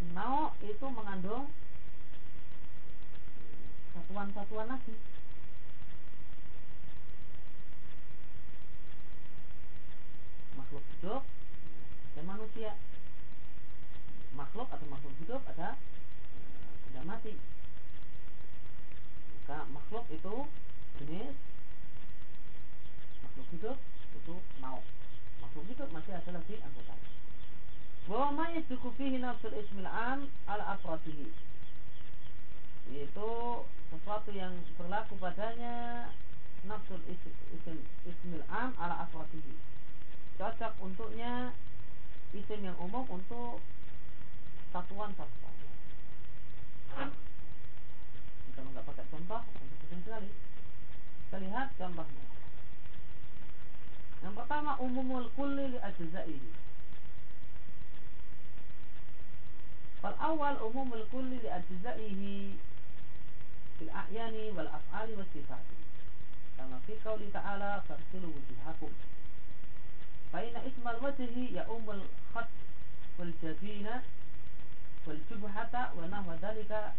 Nao itu mengandung satuan-satuan lagi. Makhluk hidup dan manusia. Makhluk atau makhluk hidup ada benda mati. Maka makhluk itu jenis makhluk hidup itu mau. Makhluk hidup masih ada lagi anggotanya bahwa ma yasduku fihi nafsul ismil am ala afradihi yaitu sesuatu yang berlaku padanya nafsul ism, ism, ismil am ala afradihi cocok untuknya isim yang umum untuk satuan-satuan. Kalau nggak pakai contoh untuk sekali. Kita lihat contohnya yang pertama umumul kulli li ajzaihi فالأول عموم الكل لأجزائه في الأعيان والأفعال والصفات. كما في قوله تعالى فارسلوا وجهكم فإن اسم الوجه يؤم الخط والجبين والجبهة ونحو ذلك.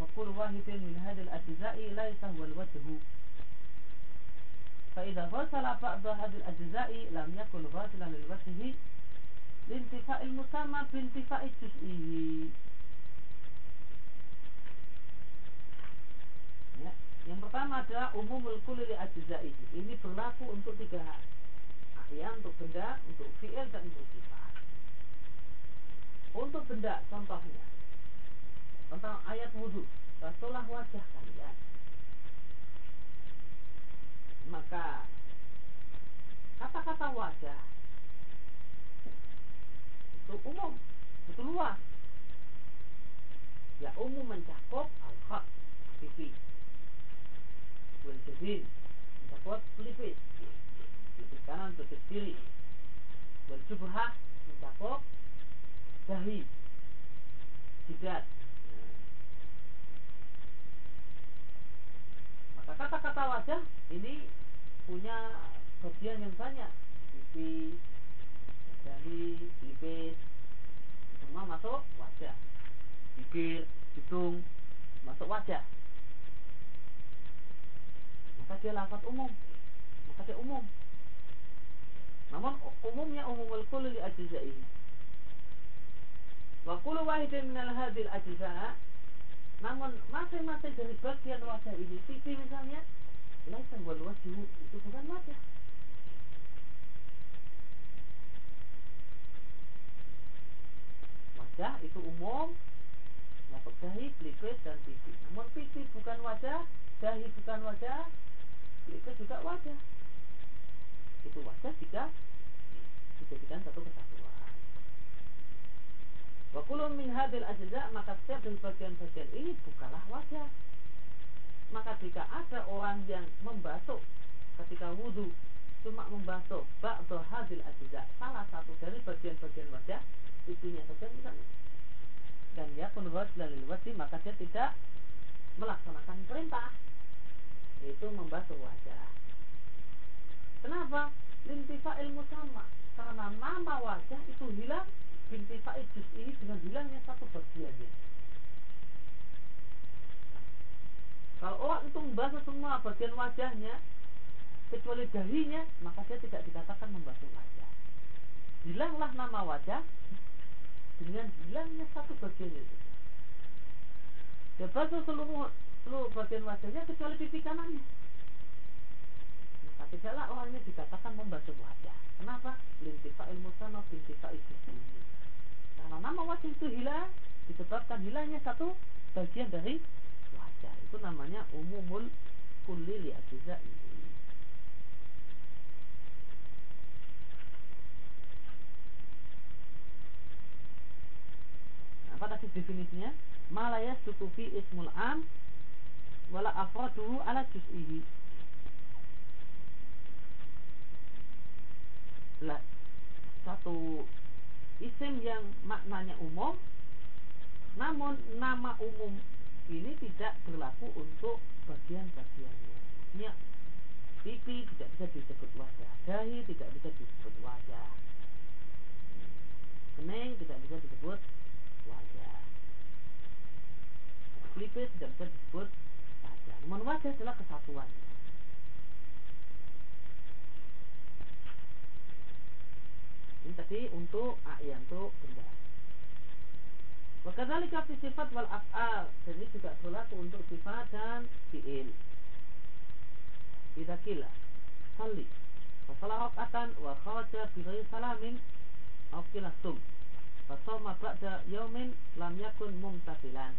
وكل واحد من هذه الأجزاء ليس هو الوجه. فإذا غسل بعض هذه الأجزاء لم يكن غاسلا للوجه. Lintifa'il musamma bintifa'il juz'ihi ya. Yang pertama adalah umumul kulli li. Ini berlaku untuk tiga hal. Ya, untuk benda, untuk fi'il dan untuk sifat. Untuk benda contohnya. Tentang ayat wudhu. Rasulah wajah kalian. Maka kata-kata wajah itu umum itu luas ya umum mencakup al-khat pipi wal jadid mencakup pelipis pelipis kanan pelipis kiri wal mencakup dahi. Jidat. Maka kata-kata wajah ini punya bagian yang banyak. Pipi dahi pelipis semua masuk wajah bibir hidung masuk wajah maka dia lafaz umum. Maka dia umum. Namun umumnya umumul kulli li ajzaihi. Wa wahidin min hadhil ajza. Namun masing-masing dari bagian wajah ini pipi misalnya laisa wal wajhu itu bukan wajah wajah itu umum masuk dahi, pelipis dan pipi. Namun pipi bukan wajah, dahi bukan wajah, pelipis juga wajah. Itu wajah jika dijadikan satu kesatuan. Wa kullu min hadil ajza maka setiap dari bagian-bagian ini bukanlah wajah. Maka jika ada orang yang membasuh ketika wudhu cuma membasuh ba'du hadil ajza salah satu dari bagian-bagian wajah itunya saja misalnya dan ya yakun ghuslan wajib maka dia tidak melaksanakan perintah yaitu membasuh wajah. Kenapa? Lintifa ilmu sama karena nama wajah itu hilang bintifa juz ini dengan hilangnya satu bagiannya. Kalau orang itu membasuh semua bagian wajahnya kecuali dahinya, maka dia tidak dikatakan membasuh wajah. Hilanglah nama wajah, dengan hilangnya satu bagian itu. Dia basuh seluruh seluruh bagian wajahnya kecuali pipi kanannya. Maka tidaklah orang ini dikatakan membasuh wajah. Kenapa? Lintifa ilmu sana, lintifa itu. Karena nama wajah itu hilang disebabkan hilangnya satu bagian dari wajah. Itu namanya umumul kulli li apa tadi definisinya malaya sukufi ismul am wala afraduhu ala juz'ihi. Lah satu isim yang maknanya umum namun nama umum ini tidak berlaku untuk bagian-bagiannya ini pipi tidak bisa disebut wajah dahi tidak bisa disebut wajah kening tidak bisa disebut wajah Pelipis tidak bisa disebut wajah Namun wajah adalah kesatuan. Ini tadi untuk ayat untuk benda Wakadhalika fi sifat wal af'al. Dan ini juga berlaku untuk sifat dan fi'il. Idza kila Salli Fasalah rokatan wa kharaja bi salamin Au kila sum Fasoma ba'da yaumin lam yakun mumtasilan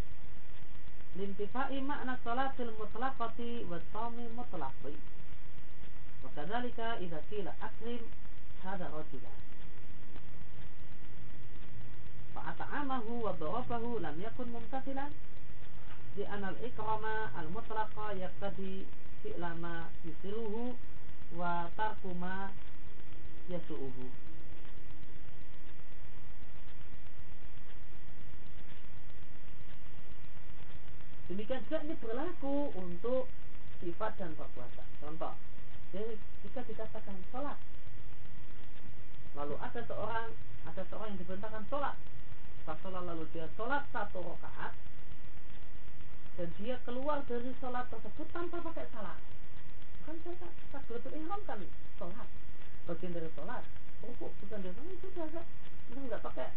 Lintifai makna salatil mutlaqati wa sawmi mutlaqi Wa kadhalika idha kila akrim Hada rajulah Fa'ata'amahu wa darabahu lam yakun mumtasilan Di anal ikrama al-mutlaqa yaktadi fi'lama yusiruhu wa tarkuma yasu'uhu Demikian juga ini berlaku untuk sifat dan perbuatan. Contoh, jadi jika dikatakan sholat, lalu ada seorang ada seorang yang diperintahkan sholat, sholat lalu dia sholat satu rakaat dan dia keluar dari sholat tersebut tanpa pakai salam. Kan saya takbiratul ihram kan sholat, bagian dari sholat. Rukuk bukan dia itu biasa, nggak pakai.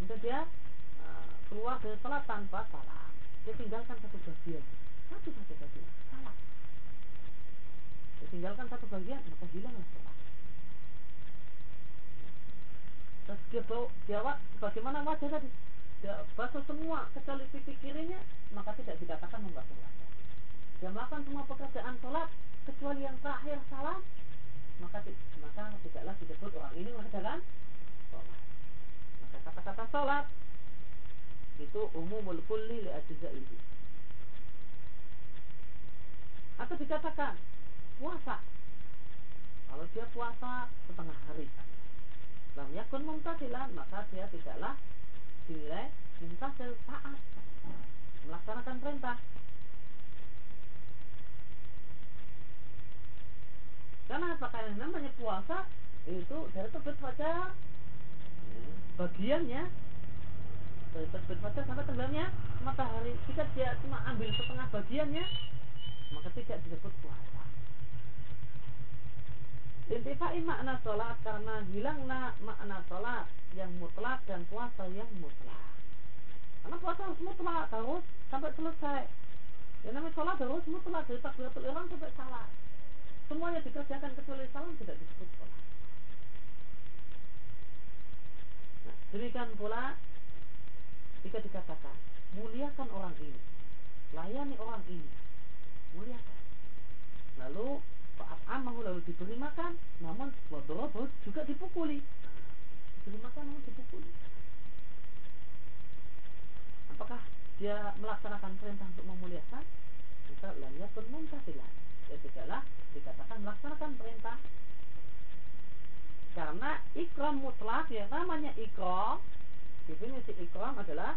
Kemudian dia keluar dari sholat tanpa salam dia tinggalkan satu bagian. Satu satu bagian salah dia tinggalkan satu bagian maka hilanglah sholat. Terus dia bawa dia bagaimana wajah tadi dia basuh semua kecuali pipi kirinya maka tidak dikatakan membasuh wajah dia melakukan semua pekerjaan sholat kecuali yang terakhir salam maka maka tidaklah disebut orang ini mengerjakan sholat. Maka kata-kata sholat itu umumul kulli li itu atau dikatakan puasa. Kalau dia puasa setengah hari. Lam yakun mumtasilan maka dia tidaklah dinilai mumtasil taat melaksanakan perintah. Karena apakah yang namanya puasa itu dari terbit fajar bagiannya dari terbit fajar sampai tenggelamnya matahari jika dia cuma ambil setengah bagiannya maka tidak disebut puasa Intifai makna sholat karena hilanglah makna sholat yang mutlak dan puasa yang mutlak. Karena puasa harus mutlak, harus sampai selesai. Yang namanya sholat harus mutlak dari takbiratul ihram sampai salat. Semuanya dikerjakan kecuali salam tidak disebut sholat. Nah, demikian pula jika dikatakan muliakan orang ini, layani orang ini, muliakan. Lalu Faat amahu lalu diberi makan, namun wadorobo juga dipukuli. Diberi makan namun dipukuli. Apakah dia melaksanakan perintah untuk memuliakan? Maka lam yakun muntasilan. Ya tidaklah dikatakan melaksanakan perintah karena ikram mutlak yang namanya ikram definisi ikram adalah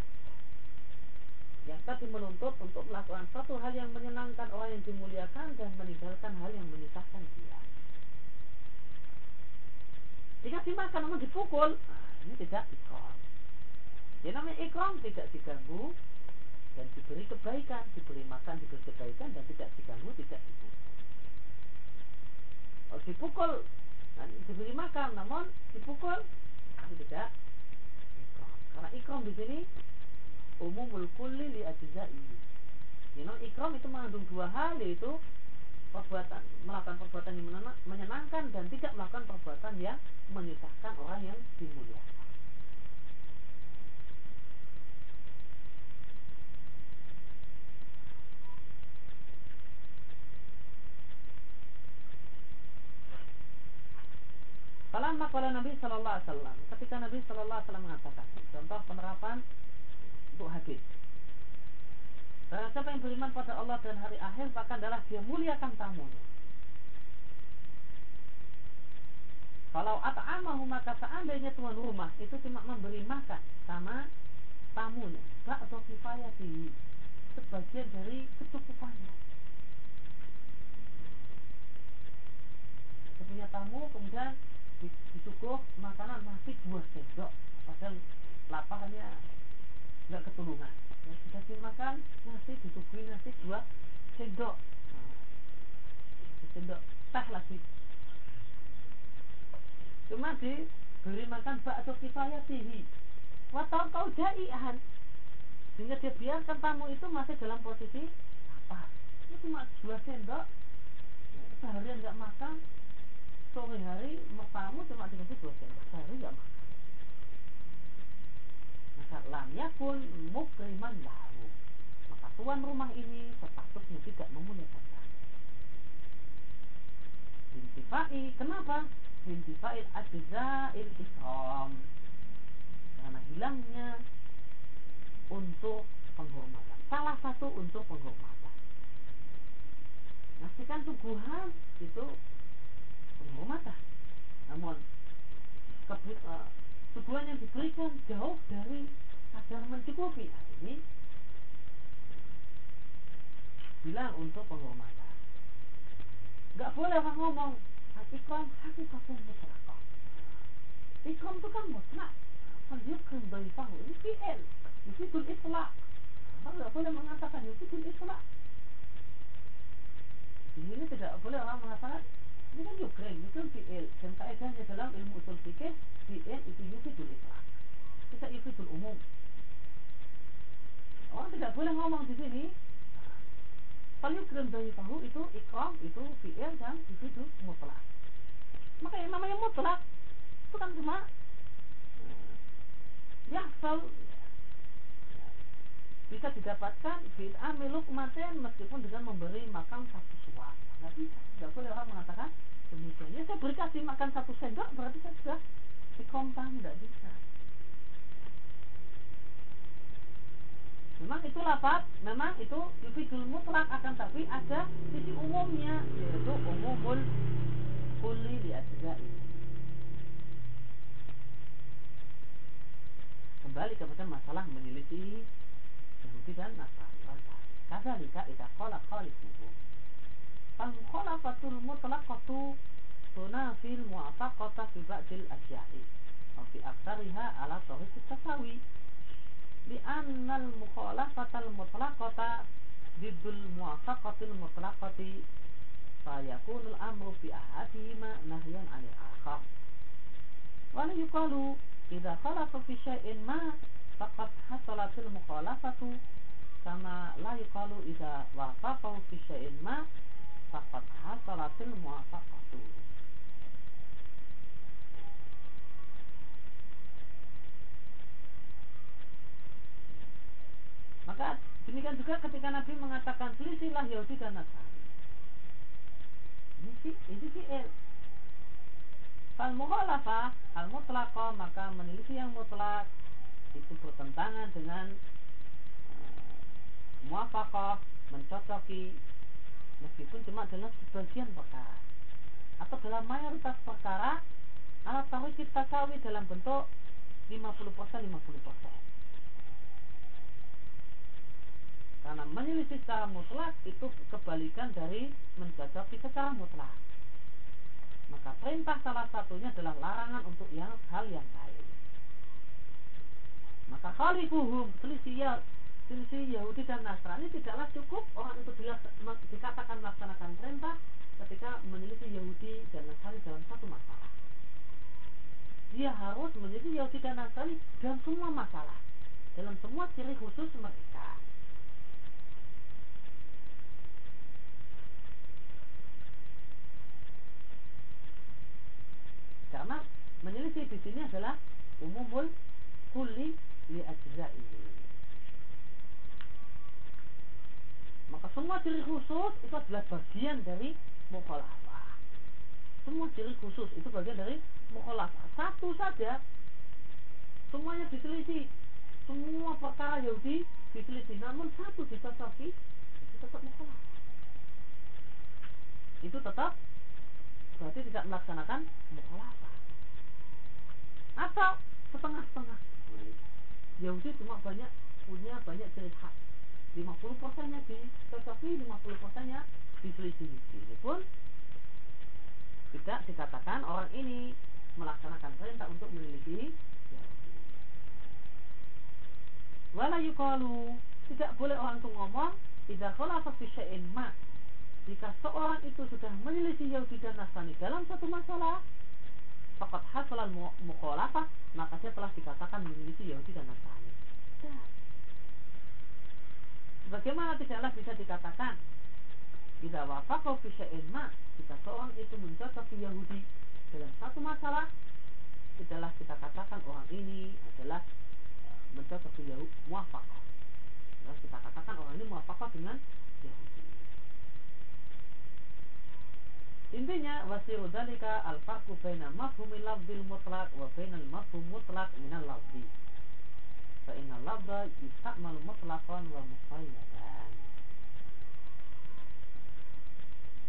yang tadi menuntut untuk melakukan satu hal yang menyenangkan orang yang dimuliakan dan meninggalkan hal yang menyusahkan dia. Jika dimakan namun dipukul, nah, ini tidak ikram. Ya namanya ikram tidak diganggu dan diberi kebaikan, diberi makan, diberi kebaikan dan tidak diganggu, tidak dipukul. Kalau dipukul, nah, diberi makan, namun dipukul, itu tidak. Karena ikram di sini umumul kulli li ajza'i. You know, ikram itu mengandung dua hal yaitu perbuatan melakukan perbuatan yang menyenangkan dan tidak melakukan perbuatan yang menyusahkan orang yang dimuliakan. Falamma qala Nabi sallallahu alaihi wasallam ketika Nabi sallallahu alaihi wasallam mengatakan contoh penerapan untuk hadis. Barang siapa yang beriman pada Allah dan hari akhir maka adalah dia muliakan tamunya. Kalau at'amahu maka seandainya tuan rumah itu cuma memberi makan sama tamunya, atau di sebagian dari kecukupannya. Saya punya tamu kemudian disuguh makanan nasi dua sendok, padahal laparnya nggak ketulungan. Ya, dikasih makan nasi disuguhi nasi dua sendok. Nah, sendok teh lagi. Cuma diberi makan bakso kifayah tihi watau kau jaihan sehingga dia biarkan tamu itu masih dalam posisi apa itu cuma dua sendok. Seharian nggak makan sore hari tamu cuma dikasih dua sendok sehari nggak makan. Maka lam yakun mukriman lahu. Maka tuan rumah ini sepatutnya tidak memuliakan tamu bintifai kenapa? Bintifai ajza'il ikram karena hilangnya untuk penghormatan. Salah satu untuk penghormatan. Ngasihkan suguhan itu penghormatan namun kebut, uh, suguhan yang diberikan jauh dari kadar mencukupi ini bilang untuk penghormatan. Nggak boleh orang ngomong ikram hakikatun mutlaqah ikram itu kan mutlak. Falyukrim daifahu ini fi'il yufidul itlaq. Kalau nggak boleh mengatakan yufidul itlaq. Di sini tidak boleh orang mengatakan ini kan yukrim, yukrim fi'il dan kaedahnya dalam ilmu usul fikih fi'il itu yufidul itlaq kita yufidul umum Orang tidak boleh ngomong di sini. Kalau yukrim tahu itu ikram, itu fi'il dan itu mutlak. Maka yang namanya mutlak itu kan cuma ya selalu bisa didapatkan bil amiluk maten meskipun dengan memberi makan satu suap. Nggak bisa nggak boleh orang mengatakan demikian. Ya saya beri kasih makan satu sendok berarti saya sudah dikompang nggak bisa. Memang itu lafaz, memang itu yufidul mutlak akan tapi ada sisi umumnya yaitu umumul kulli li. Kembali kepada masalah menyelisih Yahudi dan Nasrani. Kadzalika idza qala khalifuhu. Fal mukhalafatul mutlaqatu tunafil muwafaqata fi ba'dil asya'i. Wa fi aktsariha ala tariq tasawi bi annal mukhalafatal mutlaqata diddul muwafaqatil mutlaqati fayakunul amru bi ahadihima nahyan 'anil akhar wala yuqalu idza fi syai'in ma faqad hasalatil mukhalafatu kama la yuqalu idza wafaqa fi syai'in ma faqad hasalatil muwafaqatu Maka demikian juga ketika Nabi mengatakan selisihlah Yahudi dan Nasrani. Ini sih, ini fi'il. Fal mukhalafah al mutlaqah maka menyelisih yang mutlak itu bertentangan dengan uh, muafaqah mencocoki meskipun cuma dalam sebagian perkara atau dalam mayoritas perkara alat tahu kita tahu dalam bentuk 50% 50%. Karena menyelisih secara mutlak itu kebalikan dari mencocoki secara mutlak. Maka perintah salah satunya adalah larangan untuk yang hal yang lain. Maka khalifuhum selisih selisih Yahudi dan Nasrani tidaklah cukup orang itu dikatakan melaksanakan perintah ketika menyelisih Yahudi dan Nasrani dalam satu masalah. Dia harus menyelisih Yahudi dan Nasrani dalam semua masalah, dalam semua ciri khusus mereka. Karena menyelisih di sini adalah umumul kulli li ajza'ihi. Maka semua ciri khusus itu adalah bagian dari mukhalafah. Semua ciri khusus itu bagian dari mukhalafah. Satu saja semuanya diteliti. Semua perkara Yahudi diteliti, namun satu dicocoki itu tetap mukhalafah. Itu tetap berarti tidak melaksanakan mukhalafah atau setengah-setengah Yahudi cuma banyak punya banyak ciri khas 50 persennya dicocoki 50 persennya diselisih ini pun tidak dikatakan orang ini melaksanakan perintah untuk memiliki Yahudi wala yukalu tidak boleh orang itu ngomong tidak khalafa fi syai'in ma. Jika seorang itu sudah menyelisih Yahudi dan Nasrani dalam satu masalah fakat hasalan mukhalafah maka dia telah dikatakan menyelisih Yahudi dan Nasrani. Bagaimana tidaklah bisa dikatakan tidak wafaqau fi syai'in jika seorang itu mencocoki Yahudi dalam satu masalah tidaklah kita katakan orang ini adalah uh, mencocoki Yahudi muafaqah kita katakan orang ini muafaqah dengan Yahudi Intinya wasiru dalika al farqu baina mafhumil lafzil mutlaq wa baina al mafhum mutlaq min al lafzi. Fa inna lafza yusta'mal mutlaqan wa muqayyadan.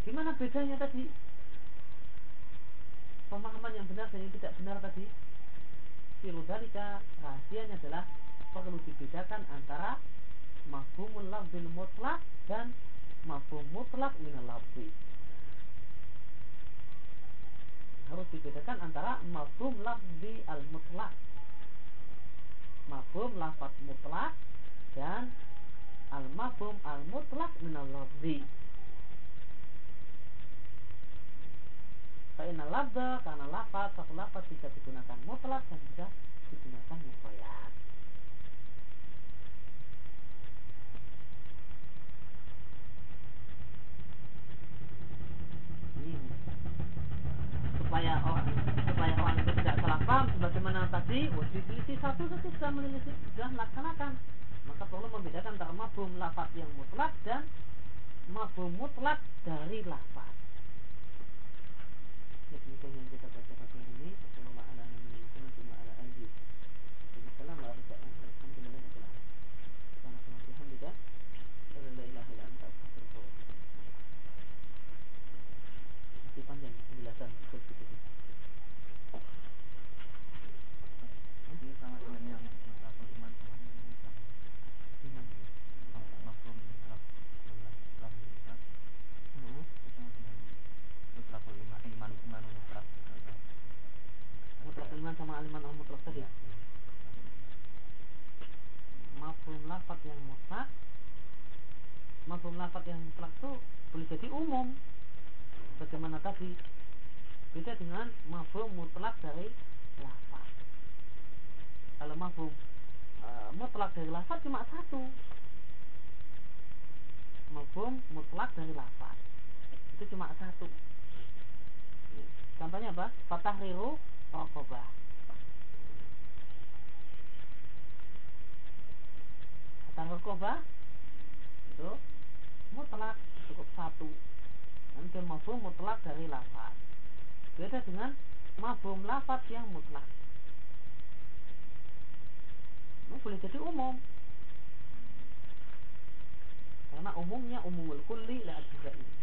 Gimana bedanya tadi? Pemahaman yang benar dan yang tidak benar tadi? Siru dalika rahasianya adalah perlu dibedakan antara mafhumul lafzil mutlaq dan mafhum mutlaq min al harus dibedakan antara mafhum lafzi al mutlak mafhum lafaz mutlak dan al mafhum al mutlak min al lafzi Karena lafza karena lafaz satu lafaz bisa digunakan mutlak dan bisa digunakan muqayyad. Supaya orang supaya orang itu tidak salah paham sebagaimana tadi diselisih satu saja sudah menelisih sudah melaksanakan maka perlu membedakan antara mabum lafaz yang mutlak dan mabum mutlak dari lafaz ya, demikian yang kita baca pagi hari ini Assalamualaikum warahmatullahi wabarakatuh Alhamdulillah lafat yang mutlak mafhum lafat yang mutlak itu boleh jadi umum bagaimana tadi beda dengan mafhum mutlak dari lafat kalau mafhum e, mutlak dari lafat cuma satu. Mafhum mutlak dari lafat itu cuma satu. Contohnya apa? Fatah riru rokobah fatah rokobah itu mutlak cukup satu. Dan dia mafhum mutlak dari lafaz beda dengan mafhum lafaz yang mutlak. Ini boleh jadi umum. Karena umumnya umumul kulli la ini